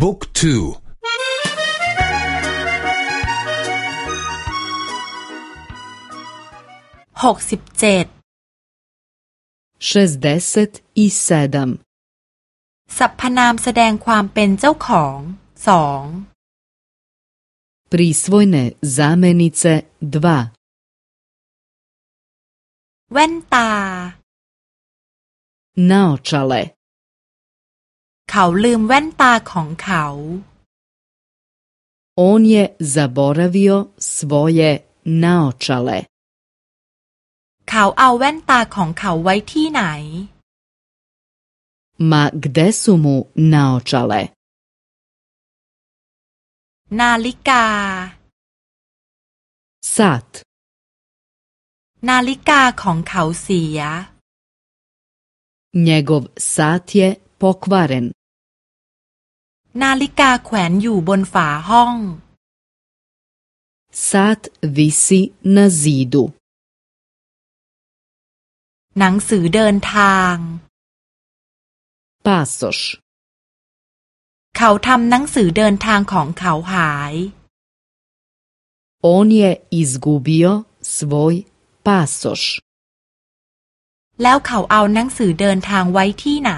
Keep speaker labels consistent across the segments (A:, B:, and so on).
A: บุ๊กทู
B: หกสิบเจ็ด
C: šestdeset i sedam
B: สรรพนามแสดงความเป็นเจ้าของสอง
C: prisvojne zamenice dva
B: แว่นตา
C: naočale
B: เขาลืมแว่นตาของเขา
C: on je zaboravio svoje naočale
B: เขาเอาแว่นตาของเขาไว้ที่ไหน
C: ma gde su mu naočale
B: นาฬิกา
C: sat
B: นาฬิกาของเขาเสีย
C: njegov sat je pokvaren
B: นาฬิกาแขวนอยู่บนฝาห้อง
C: sat visi na zidu
B: หนังสือเดินทาง
C: pasoš
B: เขาทำหนังสือเดินทางของเขาหาย
C: on je izgubio svoj pasoš
B: แล้วเขาเอาหนังสือเดินทางไว้ที่ไหน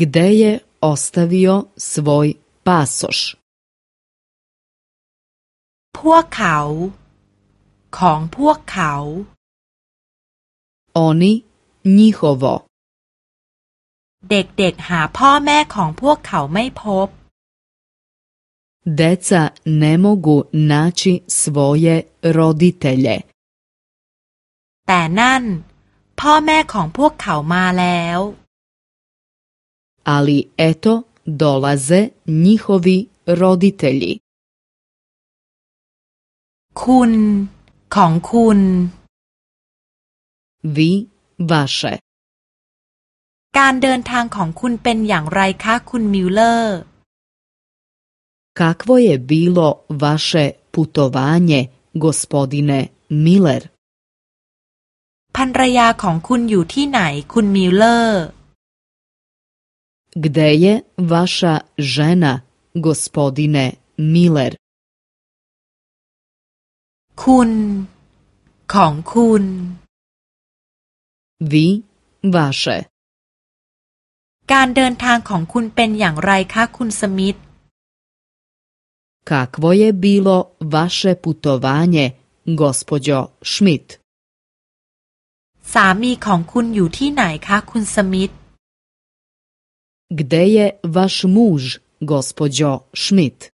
C: gde je ostavio svoj pasoš
B: พวกเขา ของพวกเขา
C: oni njihovo
B: เด็กๆหาพ่อแม่ของพวกเขาไม่พบ
C: deca ne mogu naći svoje roditelje
B: แต่นั่น พ่อแม่ของพวกเขามาแล้ว
C: ali eto dolaze njihovi roditelji
B: คุณของคุณ
C: vi vaše
B: การเดินทางของคุณเป็นอย่างไรคะคุณมิลเลอร์
C: kakvo je bilo vaše putovanje gospodine Miller
B: ภรรยาของคุณอยู่ที่ไหนคุณมิลเลอร์
C: gde je vaša žena gospodine Miller
B: คุณของคุณ
C: vi vaše
B: การเดินทางของคุณเป็นอย่างไรคะคุณสมิธ
C: kakvo je bilo vaše putovanje gospođo Schmidt
B: สามีของคุณอยู่ที่ไหนคะคุณสมิธ
C: gde je vaš muž gospođo Schmidt